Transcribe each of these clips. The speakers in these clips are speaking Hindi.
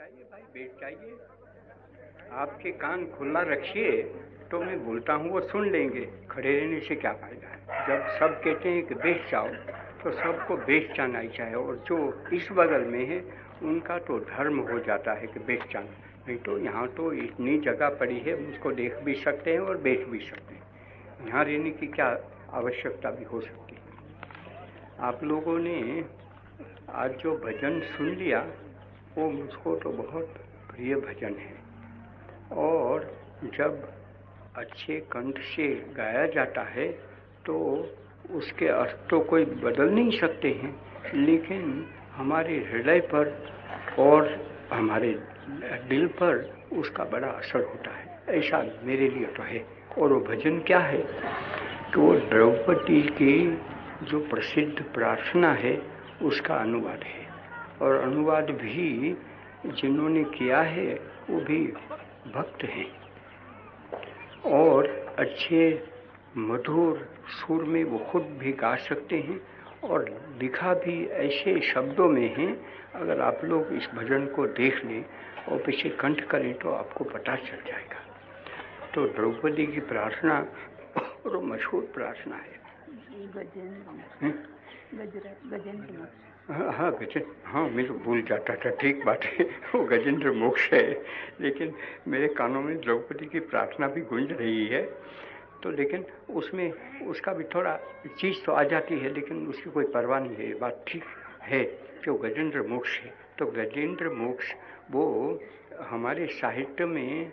जाइए भाई, बैठ जाइए। आपके कान खुला रखिए तो मैं बोलता हूँ, वो सुन लेंगे, खड़े रहने से क्या फ़ायदा है? जब सब कहते हैं कि बैठ जाओ तो सबको बैठ जाना ही चाहिए। और जो इस बगल में है, उनका तो धर्म हो जाता है कि बैठ जाना। नहीं तो यहाँ तो इतनी जगह पड़ी है, उसको देख भी सकते हैं और बैठ भी सकते हैं। यहाँ रहने की क्या आवश्यकता भी हो सकती है? आप लोगों ने आज जो भजन सुन लिया वो मुझको तो बहुत प्रिय भजन है। और जब अच्छे कंठ से गाया जाता है तो उसके अर्थ तो कोई बदल नहीं सकते हैं, लेकिन हमारे हृदय पर और हमारे दिल पर उसका बड़ा असर होता है। ऐसा मेरे लिए तो है। और वो भजन क्या है? कि वो द्रौपदी की जो प्रसिद्ध प्रार्थना है, उसका अनुवाद है। और अनुवाद भी जिन्होंने किया है वो भी भक्त हैं। और अच्छे मधुर सुर में वो खुद भी गा सकते हैं और लिखा भी ऐसे शब्दों में है अगर आप लोग इस भजन को देख लें और पीछे कंठ करें तो आपको पता चल जाएगा। तो द्रौपदी की प्रार्थना और मशहूर प्रार्थना है। हाँ हाँ गजेंद्र हाँ मैं तो भूल जाता था। ठीक बात है। वो गजेंद्र मोक्ष है। लेकिन मेरे कानों में द्रौपदी की प्रार्थना भी गूंज रही है। तो लेकिन उसमें उसका भी थोड़ा चीज़ तो आ जाती है, लेकिन उसकी कोई परवाह नहीं है। बात ठीक है कि वो गजेंद्र मोक्ष है। तो गजेंद्र मोक्ष, वो हमारे साहित्य में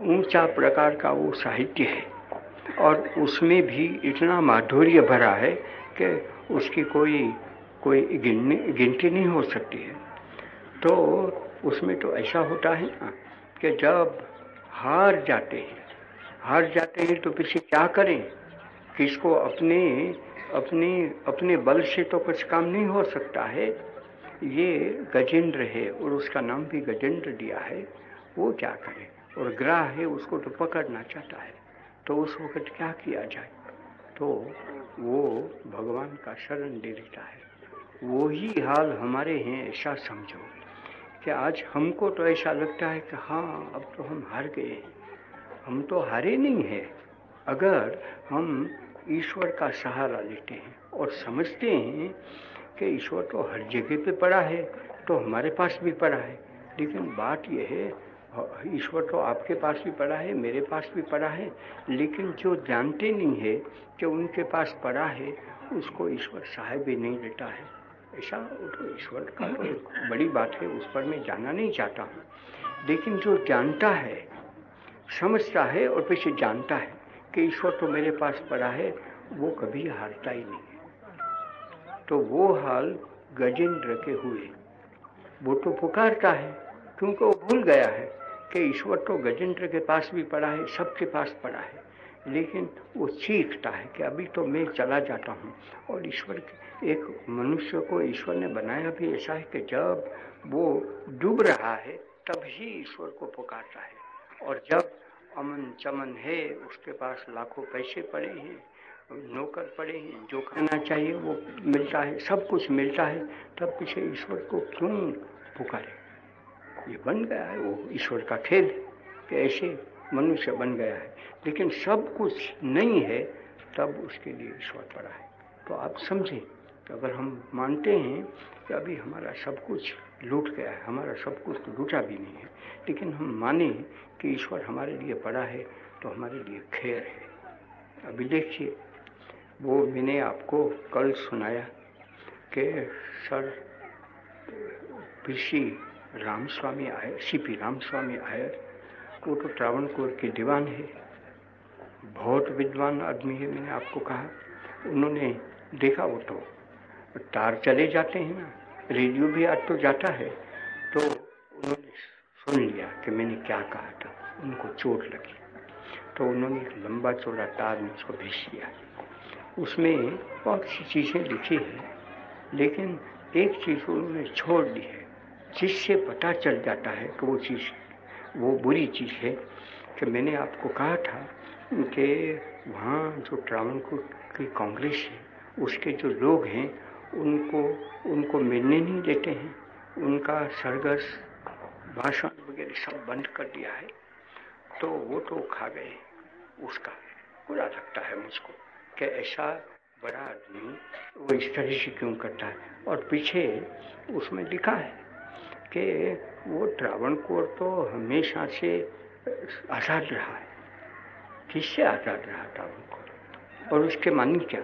ऊँचा प्रकार का वो साहित्य है। और उसमें भी इतना माधुर्य भरा है कि उसकी कोई कोई गिनने, गिनती नहीं हो सकती है। तो उसमें तो ऐसा होता है ना कि जब हार जाते हैं, हार जाते हैं तो पीछे क्या करें? किसको अपने अपने अपने बल से तो कुछ काम नहीं हो सकता है। ये गजेंद्र है और उसका नाम भी गजेंद्र दिया है, वो क्या करे? और ग्रह है, उसको तो पकड़ना चाहता है। तो उस वक्त क्या किया जाए? तो वो भगवान का शरण दे देता है। वो ही हाल हमारे हैं, ऐसा समझो। कि आज हमको तो ऐसा लगता है कि हाँ अब तो हम हार गए हैं। हम तो हारे नहीं हैं। अगर हम ईश्वर का सहारा लेते हैं और समझते हैं कि ईश्वर तो हर जगह पे पड़ा है तो हमारे पास भी पड़ा है। लेकिन बात यह है, ईश्वर तो आपके पास भी पड़ा है, मेरे पास भी पड़ा है, लेकिन जो जानते नहीं है कि उनके पास पड़ा है, उसको ईश्वर सहाय भी नहीं देता है। ऐसा तो ईश्वर का तो बड़ी बात है, उस पर मैं जाना नहीं चाहता हूँ। लेकिन जो जानता है, समझता है और पीछे जानता है कि ईश्वर तो मेरे पास पड़ा है, वो कभी हारता ही नहीं तो वो हाल गजेंद्र के हुए। वो तो पुकारता है, क्योंकि वो भूल गया है कि ईश्वर तो गजेंद्र के पास भी पड़ा है, सबके पास पड़ा है। लेकिन वो सीखता है कि अभी तो मैं चला जाता हूँ और ईश्वर के, एक मनुष्य को ईश्वर ने बनाया भी ऐसा है कि जब वो डूब रहा है तब ही ईश्वर को पुकारता है। और जब अमन चमन है, उसके पास लाखों पैसे पड़े हैं, नौकर पड़े हैं, जो खाना चाहिए वो मिलता है, सब कुछ मिलता है, तब पीछे ईश्वर को क्यों पुकारे? ये बन गया है वो ईश्वर का खेल, कि ऐसे मनुष्य बन गया है। लेकिन सब कुछ नहीं है, तब उसके लिए ईश्वर पड़ा है। तो आप समझें तो अगर हम मानते हैं कि अभी हमारा सब कुछ लूट गया है, हमारा सब कुछ तो लूटा भी नहीं है, लेकिन हम माने कि ईश्वर हमारे लिए पड़ा है तो हमारे लिए खैर है। अभी देखिए, वो मैंने आपको कल सुनाया कि सर ऋषि रामस्वामी आयर सी पी रामस्वामी आयर वो तो ट्रावणकोर के दीवान है। बहुत विद्वान आदमी है, मैंने आपको कहा। उन्होंने देखा वो तो तार चले जाते हैं ना, रेडियो भी आज तो जाता है। तो उन्होंने सुन लिया कि मैंने क्या कहा था, उनको चोट लगी। तो उन्होंने एक लंबा चौड़ा तार मुझको भेज दिया। उसमें बहुत सी चीज़ें लिखी हैं, लेकिन एक चीज़ उन्होंने छोड़ दी है, जिससे पता चल जाता है कि वो चीज़ वो बुरी चीज़ है कि मैंने आपको कहा था कि वहाँ जो ट्रावणकोर की कांग्रेस है, उसके जो लोग हैं, उनको उनको मिलने नहीं देते हैं। उनका सरगस भाषण वगैरह सब बंद कर दिया है। तो वो तो खा गए उसका। बुरा लगता है मुझको कि ऐसा बड़ा आदमी वो इस तरह से क्यों करता है? और पीछे उसमें लिखा है कि वो त्रावणकोर तो हमेशा से आज़ाद रहा है। किससे आज़ाद रहा त्रावणकोर और उसके मानी क्या?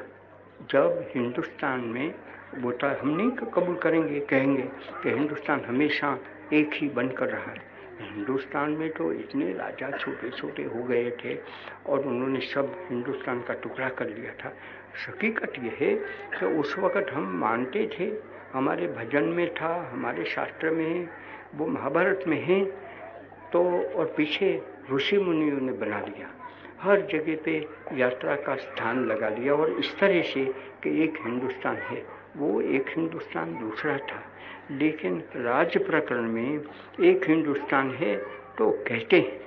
जब हिंदुस्तान में वो तो हम नहीं कबूल करेंगे, कहेंगे कि हिंदुस्तान हमेशा एक ही बनकर रहा है। हिंदुस्तान में तो इतने राजा छोटे छोटे हो गए थे और उन्होंने सब हिंदुस्तान का टुकड़ा कर लिया था। हकीकत यह है कि उस वक़्त हम मानते थे हमारे भजन में था, हमारे शास्त्र में है, वो महाभारत में है तो और पीछे ऋषि मुनियों ने बना लिया। हर जगह पे यात्रा का स्थान लगा लिया और इस तरह से कि एक हिंदुस्तान है। वो एक हिंदुस्तान दूसरा था। लेकिन राज प्रकरण में एक हिंदुस्तान है तो कहते हैं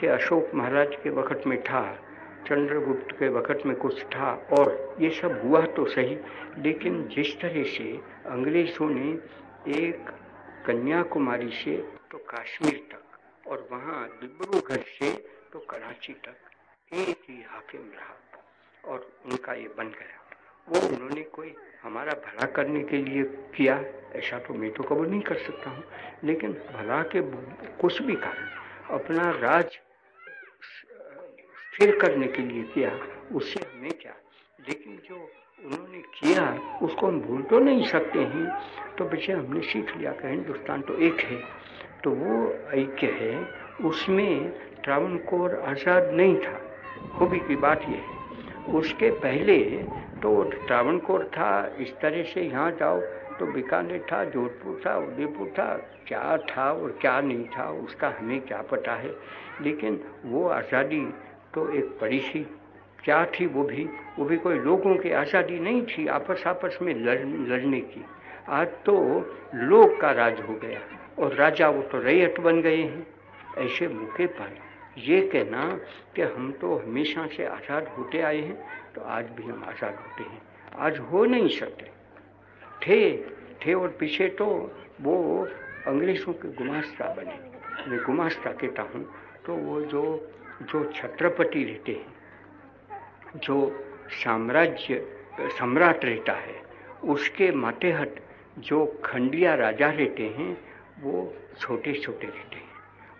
कि अशोक महाराज के वक़्त में था। चंद्रगुप्त के वक़्त में कुछ था और ये सब हुआ तो सही, लेकिन जिस तरह से अंग्रेज़ों ने एक कन्याकुमारी से तो कश्मीर तक और वहाँ डिब्रूगढ़ से तो कराची तक एक ही हाकिम रहा और उनका ये बन गया। वो उन्होंने कोई हमारा भला करने के लिए किया, ऐसा तो मैं तो कबूल नहीं कर सकता हूँ, लेकिन भला के कुछ भी कारण, अपना राज स्थिर करने के लिए किया उससे हमें क्या? लेकिन जो उन्होंने किया, उसको हम भूल तो नहीं सकते हैं। तो बच्चे हमने सीख लिया कि हिंदुस्तान तो एक है। तो वो ऐक्य है, उसमें ट्रावनकोर आज़ाद नहीं था। खूबी की बात यह है। उसके पहले तो ट्रावनकोर था, इस तरह से यहाँ जाओ तो बीकानेर था, जोधपुर था, उदयपुर था, क्या था और क्या नहीं था, उसका हमें क्या पता है। लेकिन वो आज़ादी तो एक बड़ी सी क्या थी वो भी? वो भी कोई लोगों की आज़ादी नहीं थी, आपस आपस में लड़, लड़ने की। आज तो लोग का राज हो गया और राजा वो तो रैयत बन गए हैं। ऐसे मौके पर ये कहना कि हम तो हमेशा से आज़ाद होते आए हैं तो आज भी हम आज़ाद होते हैं। आज हो नहीं सकते। थे थे और पीछे तो वो अंग्रेज़ों के गुमास्ता बने। मैं गुमास्ता कहता हूँ तो वो जो जो छत्रपति रहते हैं, जो साम्राज्य, सम्राट रहता है, उसके मातेहट जो खंडिया राजा रहते हैं, वो छोटे छोटे रहते हैं।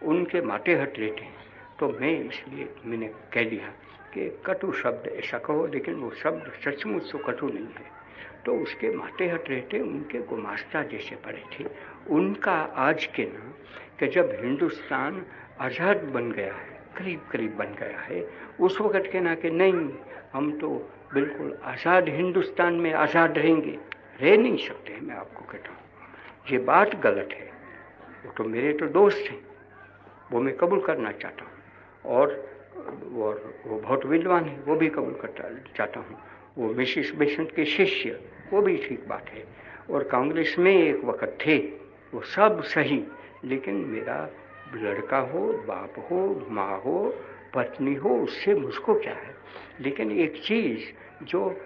उनके मातेहट रहते हैं। तो मैं इसलिए मैंने कह दिया कि कटु शब्द ऐसा कहो, लेकिन वो शब्द सचमुच तो कटु नहीं है। तो उसके माते हट रहते, उनके गुमास्ता जैसे पड़े थे। उनका आज के ना, कि जब हिंदुस्तान आज़ाद बन गया है करीब करीब बन गया है। उस वक़्त के ना कि नहीं, हम तो बिल्कुल आज़ाद हिंदुस्तान में आज़ाद रहेंगे। रह नहीं सकते मैं आपको कहता हूँ। ये बात गलत है। वो तो मेरे तो दोस्त हैं। वो मैं कबूल करना चाहता हूँ। और और वो बहुत विद्वान है, वो भी कबूल करता, चाहता हूँ। वो मिसिस बेसेंट के शिष्य, वो भी ठीक बात है। और कांग्रेस में एक वक्त थे, वो सब सही, लेकिन मेरा लड़का हो, बाप हो, माँ हो, पत्नी हो, उससे मुझको क्या है? लेकिन एक चीज़ जो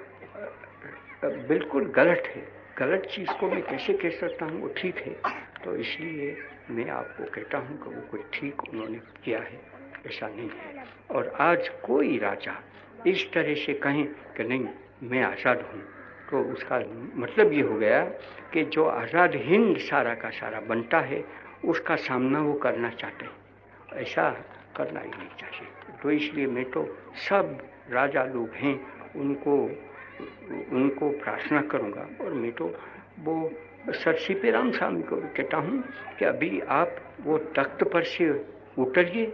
बिल्कुल गलत है। गलत चीज़ को मैं कैसे कह सकता हूँ? वो ठीक है। तो इसलिए मैं आपको कहता हूँ कि वो कोई ठीक उन्होंने किया है। ऐसा नहीं है। और आज कोई राजा इस तरह से कहें कि नहीं, मैं आज़ाद हूँ। तो उसका मतलब ये हो गया कि जो आज़ाद हिंद सारा का सारा बनता है उसका सामना वो करना चाहते हैं। ऐसा करना ही नहीं चाहिए। तो इसलिए मैं तो सब राजा लोग हैं, उनको उनको प्रार्थना करूँगा और मैं तो वो सर सीपी राम स्वामी को कहता हूँ कि अभी आप वो तख्त पर से उतरिए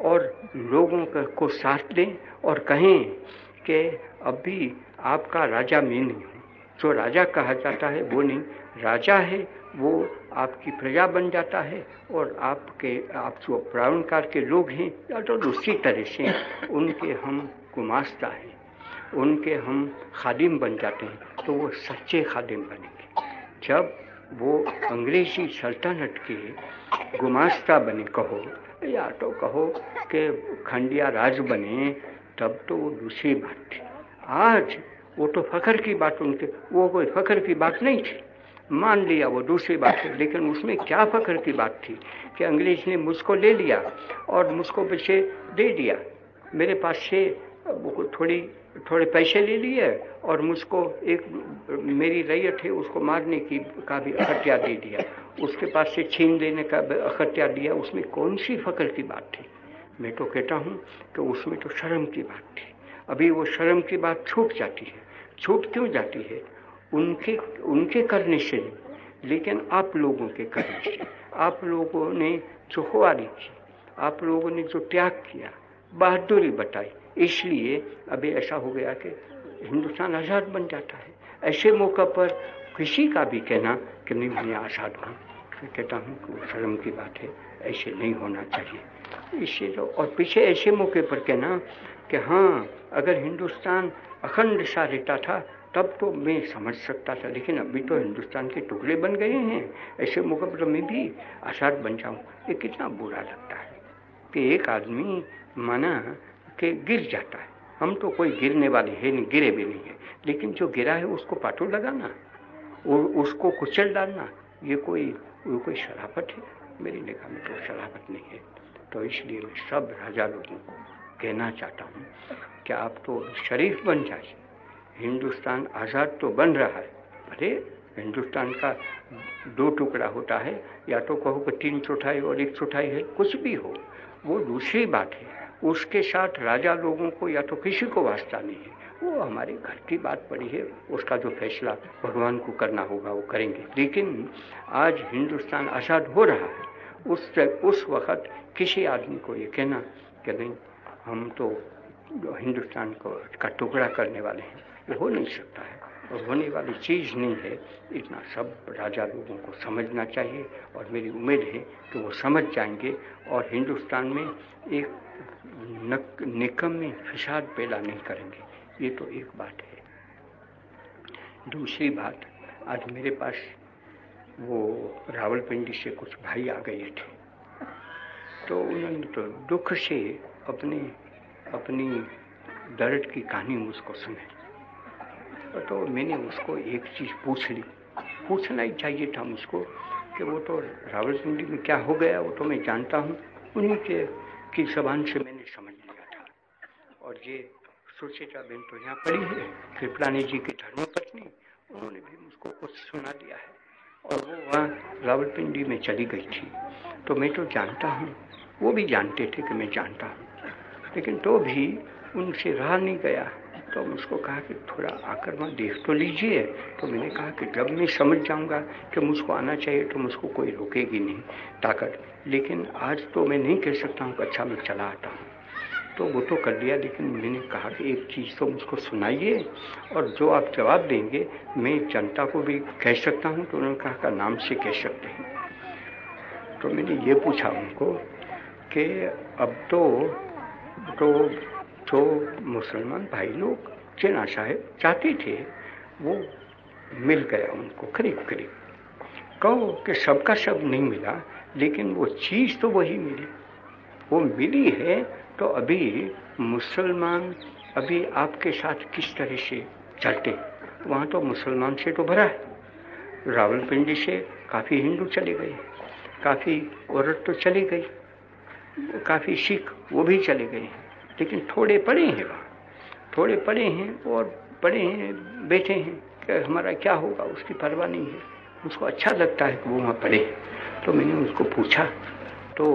और लोगों को साथ दें और कहें कि अभी आपका राजा मैं नहीं हूँ। जो राजा कहा जाता है, वो नहीं, राजा है, वो आपकी प्रजा बन जाता है और आपके, आप जो प्रावणकार के लोग हैं, या तो दूसरी तरह से उनके हम गुमास्ता हैं, उनके हम खादिम बन जाते हैं तो वो सच्चे खादिम बनेंगे। जब वो अंग्रेज़ी सल्तनत के गुमास्ता बने, कहो, या तो कहो कि खंडिया राज बने, तब तो वो दूसरी बात थी। आज वो तो फ़ख्र की बात उनके वो कोई फ़ख्र की बात नहीं थी। मान लिया वो दूसरी बात है लेकिन उसमें क्या फख्र की बात थी कि अंग्रेज़ ने मुझको ले लिया और मुझको पीछे दे दिया। मेरे पास से वो थोड़ी, थोड़े पैसे ले लिए और मुझको एक, मेरी रैयत है, उसको मारने की का भी अखत्या दे दिया। उसके पास से छीन लेने का अखत्या दिया। उसमें कौन सी फकर की बात थी? मैं तो कहता हूँ कि उसमें तो शर्म की बात थी। अभी वो शर्म की बात छूट जाती है। छूट क्यों जाती है? उनके उनके करने से नहीं, लेकिन आप लोगों के करने से आप लोगों ने जो खुआरी की, आप लोगों ने जो त्याग किया, बहादुरी बताई इसलिए अभी ऐसा हो गया कि हिंदुस्तान आज़ाद बन जाता है। ऐसे मौका पर किसी का भी कहना कि नहीं, मैं आज़ाद हूँ। मैं कहता हूँ कि शर्म की बात है, ऐसे नहीं होना चाहिए। इससे और पीछे ऐसे मौके पर कहना कि हाँ अगर हिंदुस्तान अखंड सा रहता था, तब तो मैं समझ सकता था। लेकिन अभी तो हिंदुस्तान के टुकड़े बन गए हैं, ऐसे मौके मैं भी आज़ाद बन जाऊँ, ये कितना बुरा लगता है कि एक आदमी माना के गिर जाता है। हम तो कोई गिरने वाले है नहीं, गिरे भी नहीं है। लेकिन जो गिरा है, उसको पाटो लगाना और उसको कुचल डालना, ये कोई वो कोई शराफत है? मेरी निगाह में तो शराफत नहीं है। तो इसलिए मैं सब राजा लोगों को कहना चाहता हूँ कि आप तो शरीफ बन जाए। हिंदुस्तान आज़ाद तो बन रहा है। अरे, हिंदुस्तान का दो टुकड़ा होता है, या तो कहो कि तीन चौथाई और एक चौथाई है, कुछ भी हो। वो दूसरी बात है, उसके साथ राजा लोगों को या तो किसी को वास्ता नहीं है। वो हमारे घर की बात पड़ी है, उसका जो फैसला भगवान को करना होगा, वो करेंगे। लेकिन आज हिंदुस्तान आज़ाद हो रहा है, उस उस वक़्त किसी आदमी को ये कहना कि नहीं, हम तो हिंदुस्तान को का टुकड़ा करने वाले हैं, वो हो नहीं सकता है। और होने वाली चीज़ नहीं है, इतना सब राजा लोगों को समझना चाहिए। और मेरी उम्मीद है कि वो समझ जाएँगे। और हिंदुस्तान में एक निकम में फिसाद पैदा नहीं करेंगे। ये तो एक बात है। दूसरी बात, आज मेरे पास वो रावलपिंडी से कुछ भाई आ गए थे। तो उन्होंने तो दुख से अपनी अपनी दर्द की कहानी मुझको सुने। तो मैंने उसको एक चीज़ पूछ ली पूछना ही चाहिए था मुझको कि वो तो रावल रावलपिंडी में क्या हो गया, वो तो मैं जानता हूँ। उन्हीं के, की जबान से मैंने समझ लिया था। और ये सुचिता बेन तो यहाँ पड़ी है कृपलानी जी की धर्मपत्नी, उन्होंने भी मुझको कुछ सुना दिया है। और वो वहाँ रावलपिंडी में चली गई थी। तो मैं तो जानता हूँ, वो भी जानते थे कि मैं जानता हूँ। लेकिन तो भी उनसे रहा नहीं गया। तो मुझको कहा कि थोड़ा आकर वहाँ देख तो लीजिए। तो मैंने कहा कि जब मैं समझ जाऊँगा कि मुझको आना चाहिए तो मुझको कोई रोकेगी नहीं, ताकत। लेकिन आज तो मैं नहीं कह सकता हूँ कि अच्छा मैं चला आता हूँ। तो वो तो कर दिया, लेकिन मैंने कहा कि एक चीज़ तो मुझको सुनाइए और जो आप जवाब देंगे, मैं जनता को भी कह सकता हूँ तो उन्होंने कहा का नाम से कह सकते हैं। तो मैंने ये पूछा उनको कि अब तो तो जो मुसलमान भाई लोग, चेना साहेब चाहते थे, वो मिल गया उनको करीब करीब। कहो कि सबका सब नहीं मिला, लेकिन वो चीज़ तो वही मिली। वो मिली है तो अभी मुसलमान अभी आपके साथ किस तरह से चलते? वहाँ तो मुसलमान से तो भरा है। रावलपिंडी से काफ़ी हिंदू चले गए, काफ़ी औरत तो चली गई। काफ़ी सिख वो भी चले गए हैं। लेकिन थोड़े पड़े हैं वहाँ। थोड़े पड़े हैं और पड़े हैं, बैठे हैं कि हमारा क्या होगा, उसकी परवाह नहीं है। उसको अच्छा लगता है कि वो वहाँ पढ़े। तो मैंने उसको पूछा तो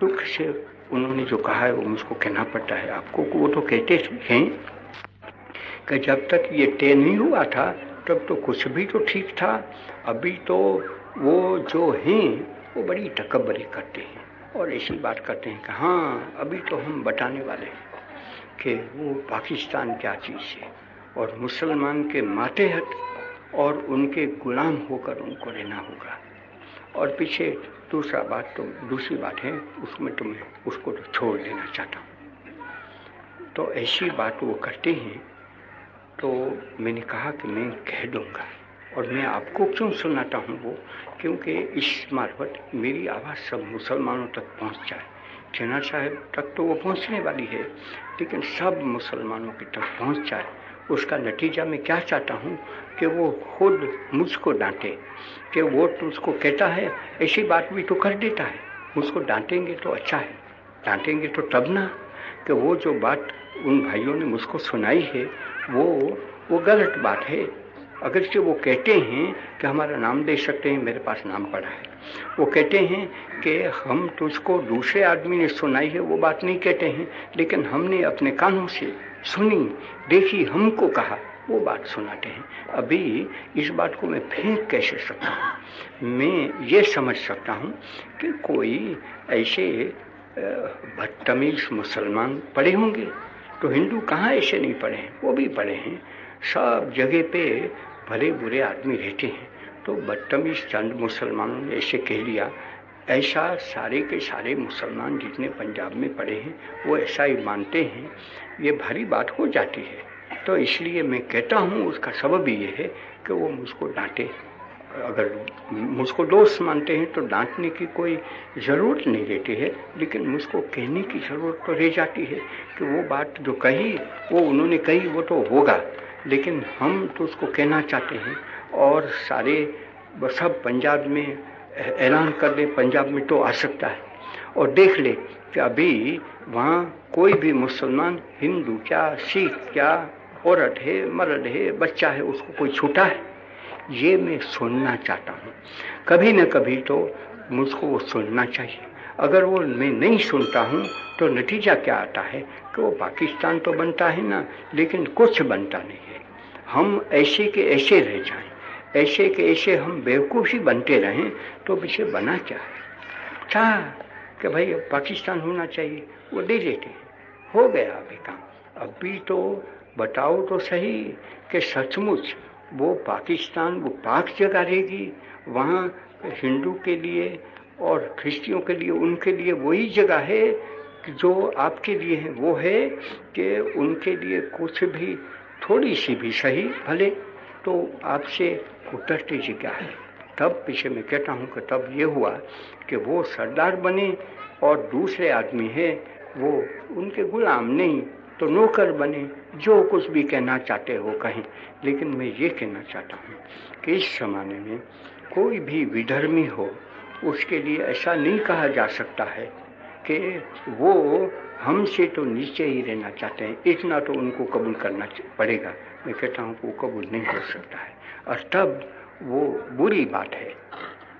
दुख से उन्होंने जो कहा है वो मुझको कहना पड़ता है। आपको वो तो कहते हैं कि जब तक ये तय नहीं हुआ था, तब तो कुछ भी तो ठीक था। अभी तो वो जो हैं, वो बड़ी तकबरी करते हैं। और ऐसी बात करते हैं कि हाँ अभी तो हम बताने वाले हैं कि वो पाकिस्तान क्या चीज़ है और मुसलमान के माते हट और उनके गुलाम होकर उनको रहना होगा। और पीछे दूसरा बात तो दूसरी बात है, उसमें तो मैं उसको तो छोड़ देना चाहता हूँ। तो ऐसी बात वो करते हैं तो मैंने कहा कि मैं कह दूँगा। और मैं आपको क्यों सुनाता हूँ वो? क्योंकि इस मार्फत मेरी आवाज़ सब मुसलमानों तक पहुँच जाए। चना साहब तक तो वो पहुँचने वाली है, लेकिन सब मुसलमानों के तक पहुँच जाए। उसका नतीजा मैं क्या चाहता हूँ? कि वो खुद मुझको डांटे, कि वो उसको कहता है, ऐसी बात भी तो कर देता है। मुझको डांटेंगे तो अच्छा है, डांटेंगे तो तब ना, कि वो जो बात उन भाइयों ने मुझको सुनाई है, वो वो गलत बात है। अगर से वो कहते हैं कि हमारा नाम दे सकते हैं, मेरे पास नाम पड़ा है। वो कहते हैं कि हम तुझको दूसरे आदमी ने सुनाई है, वो बात नहीं कहते हैं, लेकिन हमने अपने कानों से सुनी, देखी, हमको कहा, वो बात सुनाते हैं। अभी इस बात को मैं फेंक कैसे सकता हूँ? मैं ये समझ सकता हूँ कि कोई ऐसे बदतमीज मुसलमान पड़े होंगे। तो हिंदू कहाँ ऐसे नहीं पढ़े हैं? वो भी पढ़े हैं। सब जगह पे भले बुरे आदमी रहते हैं तो बदतमीज चंद मुसलमानों ने ऐसे कह लिया ऐसा सारे के सारे मुसलमान जितने पंजाब में पड़े हैं, वो ऐसा ही मानते हैं, ये भारी बात हो जाती है। तो इसलिए मैं कहता हूँ, उसका सबब ये है कि वो मुझको डांटे। अगर मुझको दोस्त मानते हैं तो डांटने की कोई ज़रूरत नहीं रहती है, लेकिन मुझको कहने की ज़रूरत तो रह जाती है कि वो बात जो कही, वो उन्होंने कही, वो तो होगा। लेकिन हम तो उसको कहना चाहते हैं और सारे सब पंजाब में ऐलान कर दे, पंजाब में तो आ सकता है। और देख ले कि अभी वहाँ कोई भी मुसलमान, हिंदू क्या, सिख क्या, औरत है, मर्द है, बच्चा है, उसको कोई छूटा है? ये मैं सुनना चाहता हूँ। कभी न कभी तो मुझको वो सुनना चाहिए। अगर वो मैं नहीं सुनता हूँ तो नतीजा क्या आता है कि वो पाकिस्तान तो बनता है ना, लेकिन कुछ बनता नहीं है। हम ऐसे के ऐसे रह जाएँ। ऐसे के ऐसे हम बेवकूफ़ी बनते रहें तो पीछे बना क्या है? क्या कि भाई पाकिस्तान होना चाहिए, वो दे देते हो गया अभी काम। अभी तो बताओ तो सही कि सचमुच वो पाकिस्तान, वो पाक जगह रहेगी। वहाँ हिंदू के लिए और ख्रिस्तियों के लिए, उनके लिए वही जगह है जो आपके लिए है। वो है कि उनके लिए कुछ भी, थोड़ी सी भी सही भले। तो आपसे उतरती जगह है। तब पीछे मैं कहता हूँ कि तब ये हुआ कि वो सरदार बने और दूसरे आदमी है। वो उनके गुलाम नहीं तो नौकर बने, जो कुछ भी कहना चाहते हो कहें। लेकिन मैं ये कहना चाहता हूँ कि इस जमाने में कोई भी विधर्मी हो, उसके लिए ऐसा नहीं कहा जा सकता है कि वो हमसे तो नीचे ही रहना चाहते हैं। इतना तो उनको कबूल करना पड़ेगा। मैं कहता हूँ वो कबूल नहीं हो सकता है। और तब वो बुरी बात है।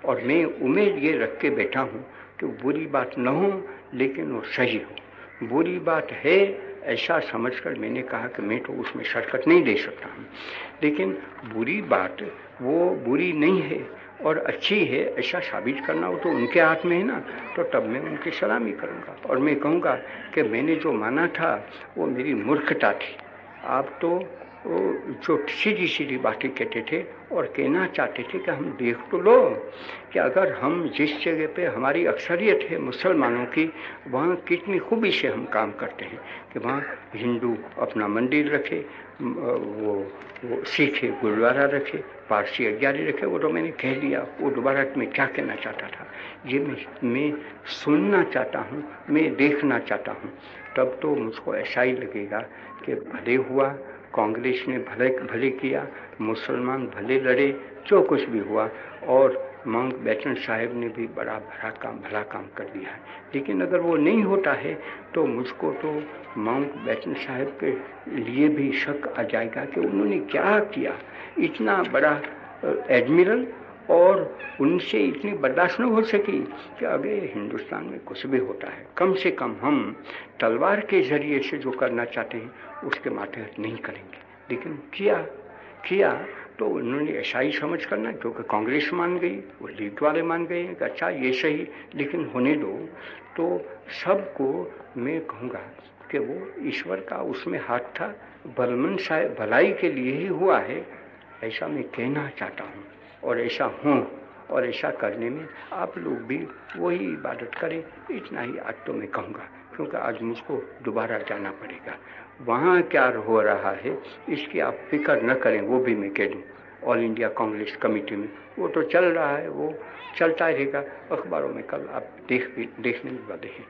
और मैं उम्मीद ये रख के बैठा हूँ कि बुरी बात न हो, लेकिन वो सही हो। बुरी बात है ऐसा समझकर मैंने कहा कि मैं तो उसमें शरकत नहीं दे सकता हूँ। लेकिन बुरी बात वो बुरी नहीं है और अच्छी है, ऐसा साबित करना वो तो उनके हाथ में है ना तो तब मैं उनकी सलामी करूँगा। और मैं कहूँगा कि मैंने जो माना था वो मेरी मूर्खता थी। आप तो जो सीधी सीधी बातें कहते थे और कहना चाहते थे कि हम देख तो लो कि अगर हम जिस जगह पे हमारी अक्सरियत है मुसलमानों की, वहाँ कितनी खूबी से हम काम करते हैं कि वहाँ हिंदू अपना मंदिर रखे वो वो सीखे, गुरुद्वारा रखे, पारसी अग्यारी रखे, वो तो मैंने कह दिया, वो दोबारा मैं क्या कहना चाहता था? ये मैं मैं सुनना चाहता हूँ, मैं देखना चाहता हूँ। तब तो मुझको ऐसा ही लगेगा कि भले हुआ कांग्रेस ने भले भले किया, मुसलमान भले लड़े, जो कुछ भी हुआ, और माउंट बैचन साहब ने भी बड़ा भरा काम, भला काम कर दिया है। लेकिन अगर वो नहीं होता है तो मुझको तो माउंट बैचन साहब के लिए भी शक आ जाएगा कि उन्होंने क्या किया। इतना बड़ा एडमिरल और उनसे इतनी बर्दाश्त न हो सकी कि अगर हिंदुस्तान में कुछ भी होता है। कम से कम हम तलवार के ज़रिए से जो करना चाहते हैं, उसके माथे नहीं करेंगे। लेकिन किया किया तो उन्होंने ऐसा ही समझ करना क्योंकि कांग्रेस मान गई, वो लीग वाले मान गए कि अच्छा ये सही, लेकिन होने दो। तो सबको मैं कहूँगा कि वो ईश्वर का उसमें हाथ था, बलमन साहब, भलाई के लिए ही हुआ है, ऐसा मैं कहना चाहता हूँ। और ऐसा हो और ऐसा करने में आप लोग भी वही इबादत करें। इतना ही आज तो मैं कहूँगा, क्योंकि आज मुझको दोबारा जाना पड़ेगा। वहाँ क्या हो रहा है, इसकी आप फ़िक्र न करें, वो भी मैं कह दूँ। ऑल इंडिया कांग्रेस कमेटी में। वो तो चल रहा है, वो चलता रहेगा। अखबारों में कल आप देख भी, देखने वाले हैं।